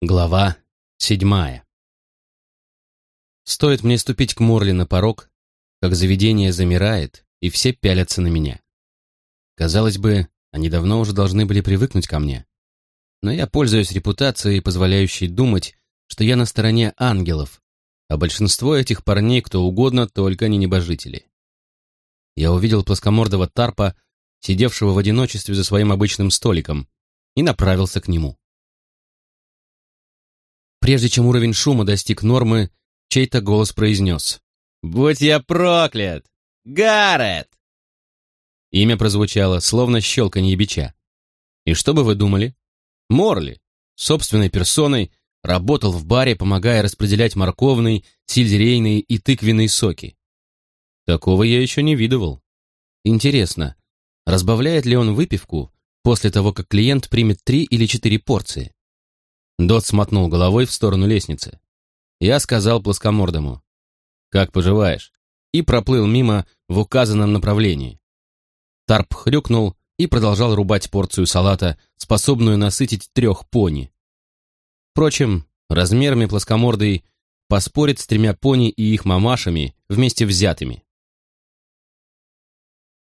Глава седьмая Стоит мне ступить к Морли на порог, как заведение замирает, и все пялятся на меня. Казалось бы, они давно уже должны были привыкнуть ко мне. Но я пользуюсь репутацией, позволяющей думать, что я на стороне ангелов, а большинство этих парней кто угодно, только не небожители. Я увидел плоскомордого тарпа, сидевшего в одиночестве за своим обычным столиком, и направился к нему. Прежде чем уровень шума достиг нормы, чей-то голос произнес. «Будь я проклят! Гаррет!» Имя прозвучало, словно щелканье бича. И что бы вы думали? Морли, собственной персоной, работал в баре, помогая распределять морковный, сельдерейные и тыквенные соки. Такого я еще не видывал. Интересно, разбавляет ли он выпивку после того, как клиент примет три или четыре порции? Дот смотнул головой в сторону лестницы. Я сказал плоскомордому. «Как поживаешь?» и проплыл мимо в указанном направлении. Тарп хрюкнул и продолжал рубать порцию салата, способную насытить трех пони. Впрочем, размерами плоскомордый поспорит с тремя пони и их мамашами вместе взятыми.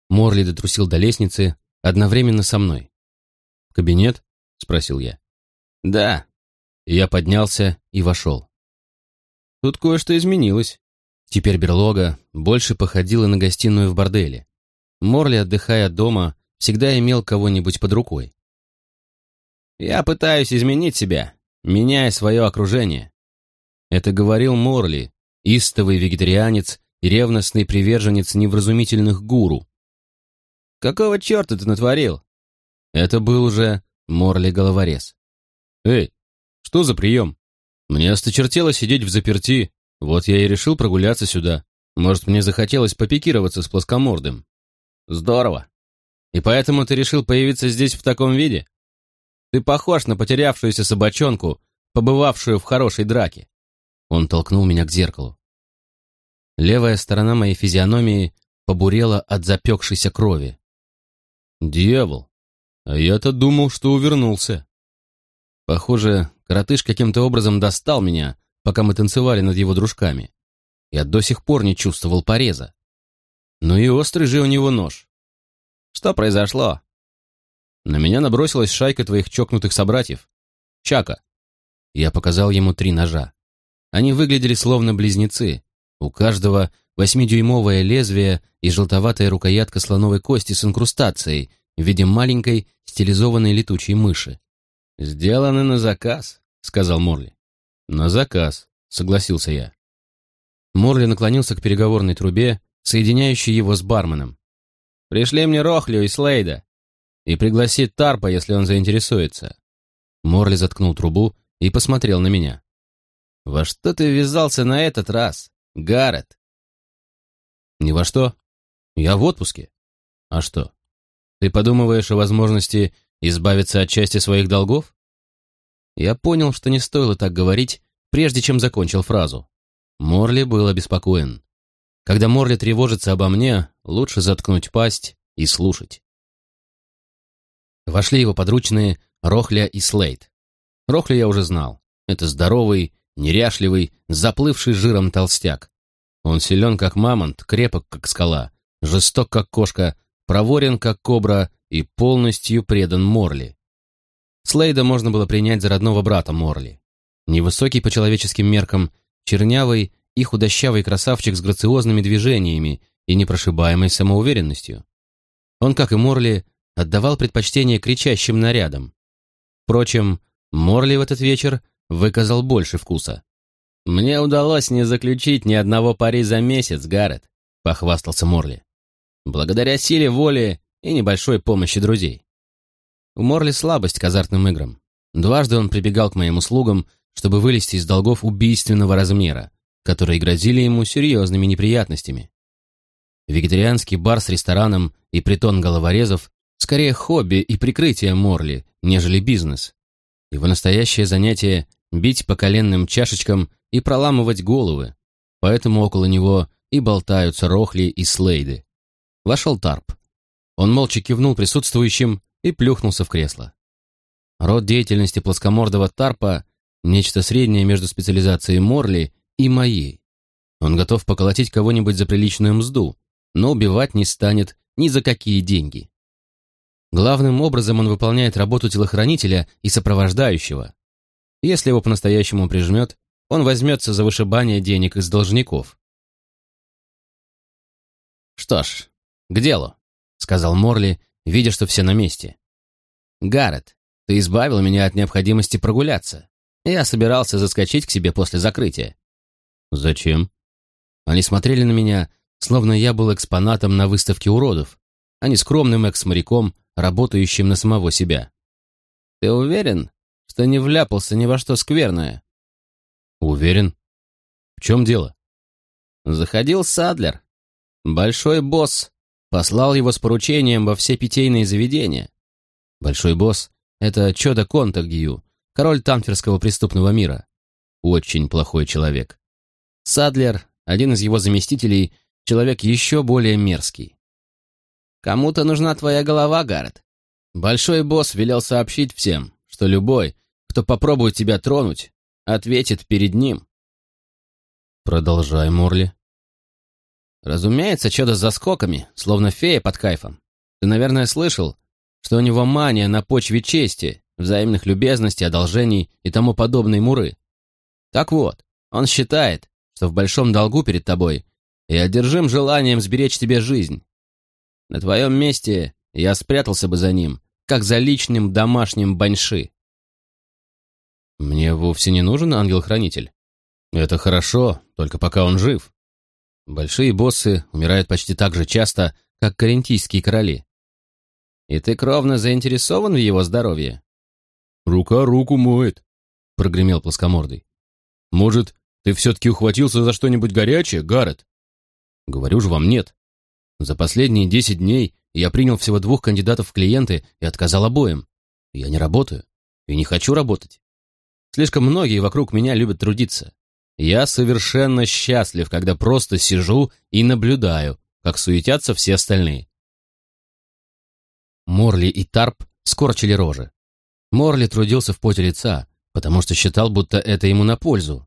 Морли дотрусил до лестницы одновременно со мной. «В кабинет?» — спросил я. «Да», я поднялся и вошел. Тут кое-что изменилось. Теперь берлога больше походила на гостиную в борделе. Морли, отдыхая дома, всегда имел кого-нибудь под рукой. «Я пытаюсь изменить себя, меняя свое окружение». Это говорил Морли, истовый вегетарианец и ревностный приверженец невразумительных гуру. «Какого черта ты натворил?» Это был уже Морли-головорез. «Эй, что за прием? Мне осточертело сидеть в заперти, вот я и решил прогуляться сюда. Может, мне захотелось попикироваться с плоскомордым. Здорово. И поэтому ты решил появиться здесь в таком виде? Ты похож на потерявшуюся собачонку, побывавшую в хорошей драке. Он толкнул меня к зеркалу. Левая сторона моей физиономии побурела от запекшейся крови. Дьявол! А я-то думал, что увернулся. Похоже, Коротыш каким-то образом достал меня, пока мы танцевали над его дружками. Я до сих пор не чувствовал пореза. Ну и острый же у него нож. Что произошло? На меня набросилась шайка твоих чокнутых собратьев. Чака. Я показал ему три ножа. Они выглядели словно близнецы. У каждого восьмидюймовое лезвие и желтоватая рукоятка слоновой кости с инкрустацией в виде маленькой стилизованной летучей мыши. «Сделаны на заказ», — сказал Морли. «На заказ», — согласился я. Морли наклонился к переговорной трубе, соединяющей его с барменом. «Пришли мне Рохлю и Слейда. И пригласи Тарпа, если он заинтересуется». Морли заткнул трубу и посмотрел на меня. «Во что ты ввязался на этот раз, Гаррет?» «Ни во что. Я в отпуске. А что? Ты подумываешь о возможности Избавиться от части своих долгов? Я понял, что не стоило так говорить, прежде чем закончил фразу. Морли был обеспокоен. Когда Морли тревожится обо мне, лучше заткнуть пасть и слушать. Вошли его подручные Рохля и Слейд. Рохля я уже знал. Это здоровый, неряшливый, заплывший жиром толстяк. Он силен, как мамонт, крепок, как скала, жесток, как кошка, проворен, как кобра и полностью предан Морли. Слейда можно было принять за родного брата Морли. Невысокий по человеческим меркам, чернявый и худощавый красавчик с грациозными движениями и непрошибаемой самоуверенностью. Он, как и Морли, отдавал предпочтение кричащим нарядам. Впрочем, Морли в этот вечер выказал больше вкуса. «Мне удалось не заключить ни одного пари за месяц, Гаррет», — похвастался Морли. «Благодаря силе воли и небольшой помощи друзей. У Морли слабость к азартным играм. Дважды он прибегал к моим услугам, чтобы вылезти из долгов убийственного размера, которые грозили ему серьезными неприятностями. Вегетарианский бар с рестораном и притон головорезов скорее хобби и прикрытие Морли, нежели бизнес. Его настоящее занятие — бить по коленным чашечкам и проламывать головы, поэтому около него и болтаются Рохли и Слейды. Вошел Тарп. Он молча кивнул присутствующим и плюхнулся в кресло. Род деятельности плоскомордого тарпа Нечто среднее между специализацией Морли и моей. Он готов поколотить кого-нибудь за приличную мзду, но убивать не станет ни за какие деньги. Главным образом он выполняет работу телохранителя и сопровождающего. Если его по-настоящему прижмет, он возьмется за вышибание денег из должников. «Что ж, к делу», — сказал Морли, видя, что все на месте. «Гаррет, ты избавил меня от необходимости прогуляться. Я собирался заскочить к себе после закрытия». «Зачем?» Они смотрели на меня, словно я был экспонатом на выставке уродов, а не скромным экс-моряком, работающим на самого себя. «Ты уверен, что не вляпался ни во что скверное?» «Уверен. В чем дело?» Заходил Садлер. Большой босс послал его с поручением во все питейные заведения. Большой босс — это Чода Контагью, король танферского преступного мира. Очень плохой человек. Садлер, один из его заместителей, человек еще более мерзкий. Кому-то нужна твоя голова, Гаррет. Большой босс велел сообщить всем, что любой, кто попробует тебя тронуть, ответит перед ним. Продолжай, Морли. Разумеется, что-то с заскоками, словно фея под кайфом. Ты, наверное, слышал, что у него мания на почве чести, взаимных любезностей, одолжений и тому подобной муры. Так вот, он считает, что в большом долгу перед тобой и одержим желанием сберечь тебе жизнь. На твоем месте я спрятался бы за ним, как за личным домашним баньши. Мне вовсе не нужен ангел-хранитель. Это хорошо, только пока он жив. Большие боссы умирают почти так же часто, как карентийские короли. И ты кровно заинтересован в его здоровье? Рука руку моет, прогремел плоскомордый. Может, ты все-таки ухватился за что-нибудь горячее, Гаррет? Говорю же вам нет. За последние десять дней я принял всего двух кандидатов в клиенты и отказал обоим. Я не работаю и не хочу работать. Слишком многие вокруг меня любят трудиться. Я совершенно счастлив, когда просто сижу и наблюдаю, как суетятся все остальные. Морли и Тарп скорчили рожи. Морли трудился в поте лица, потому что считал, будто это ему на пользу.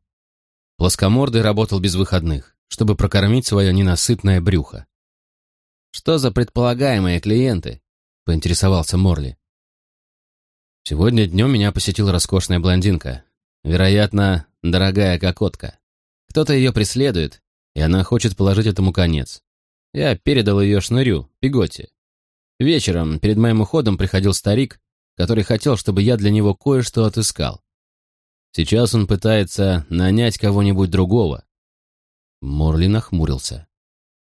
Плоскомордый работал без выходных, чтобы прокормить свое ненасытное брюхо. «Что за предполагаемые клиенты?» — поинтересовался Морли. «Сегодня днем меня посетила роскошная блондинка. Вероятно, дорогая кокотка. Кто-то ее преследует, и она хочет положить этому конец. Я передал ее шнырю, Пиготе. Вечером перед моим уходом приходил старик, который хотел, чтобы я для него кое-что отыскал. Сейчас он пытается нанять кого-нибудь другого». Морли нахмурился.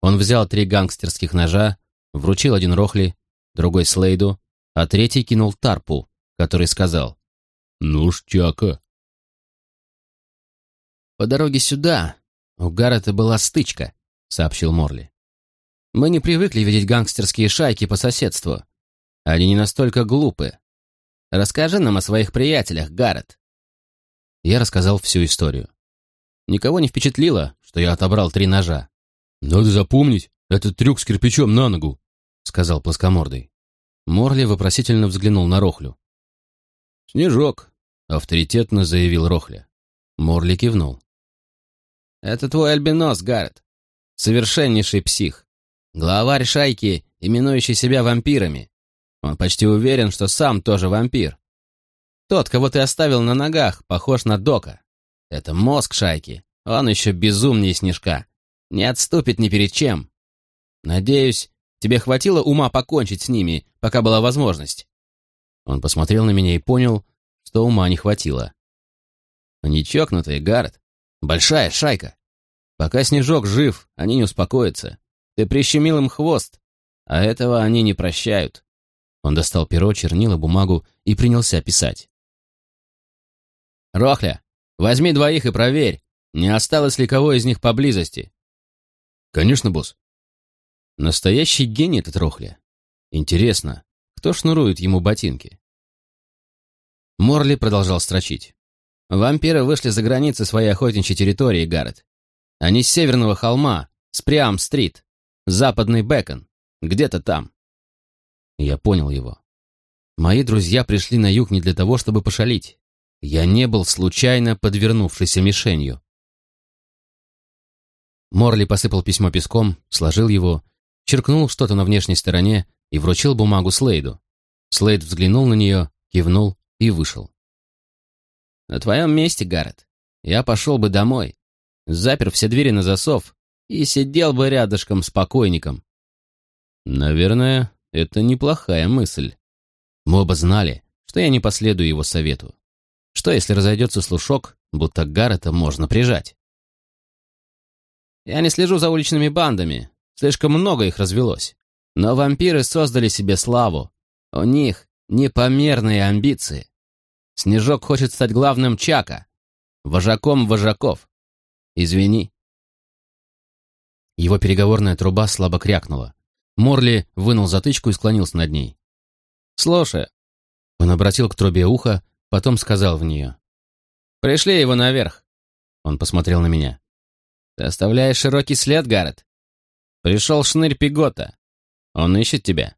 Он взял три гангстерских ножа, вручил один Рохли, другой Слейду, а третий кинул Тарпу, который сказал «Ну ж, Чака». «По дороге сюда у Гаррета была стычка», — сообщил Морли. «Мы не привыкли видеть гангстерские шайки по соседству. Они не настолько глупы. Расскажи нам о своих приятелях, Гаррет». Я рассказал всю историю. Никого не впечатлило, что я отобрал три ножа. «Надо запомнить этот трюк с кирпичом на ногу», — сказал плоскомордый. Морли вопросительно взглянул на Рохлю. «Снежок», — авторитетно заявил Рохля. Морли кивнул. «Это твой альбинос, Гаррет. Совершеннейший псих. Главарь шайки, именующий себя вампирами. Он почти уверен, что сам тоже вампир. Тот, кого ты оставил на ногах, похож на Дока. Это мозг шайки. Он еще безумнее снежка. Не отступит ни перед чем. Надеюсь, тебе хватило ума покончить с ними, пока была возможность. Он посмотрел на меня и понял, что ума не хватило. Они чокнутые, Гаррет. Большая шайка. Пока Снежок жив, они не успокоятся. Ты прищемил им хвост, а этого они не прощают. Он достал перо, чернила, бумагу и принялся писать. «Рохля, возьми двоих и проверь, не осталось ли кого из них поблизости. «Конечно, босс». Настоящий гений этот Рохля. Интересно, кто шнурует ему ботинки? Морли продолжал строчить. Вампиры вышли за границы своей охотничьей территории, Гаррет. Они с северного холма, с Приам-стрит, западный Бекон, где-то там. Я понял его. Мои друзья пришли на юг не для того, чтобы пошалить. я не был случайно подвернувшейся мишенью. Морли посыпал письмо песком, сложил его, черкнул что-то на внешней стороне и вручил бумагу Слейду. Слейд взглянул на нее, кивнул и вышел. «На твоем месте, Гаррет, я пошел бы домой, запер все двери на засов и сидел бы рядышком с покойником». «Наверное, это неплохая мысль». Мы оба знали, что я не последую его совету. Что, если разойдется слушок, будто Гаррета можно прижать? Я не слежу за уличными бандами, слишком много их развелось. Но вампиры создали себе славу. У них непомерные амбиции. Снежок хочет стать главным Чака, вожаком вожаков. Извини. Его переговорная труба слабо крякнула. Морли вынул затычку и склонился над ней. «Слушай». Он обратил к трубе ухо, потом сказал в нее. «Пришли его наверх». Он посмотрел на меня. Ты оставляешь широкий след, Гаррет. Пришел шнырь Пигота. Он ищет тебя.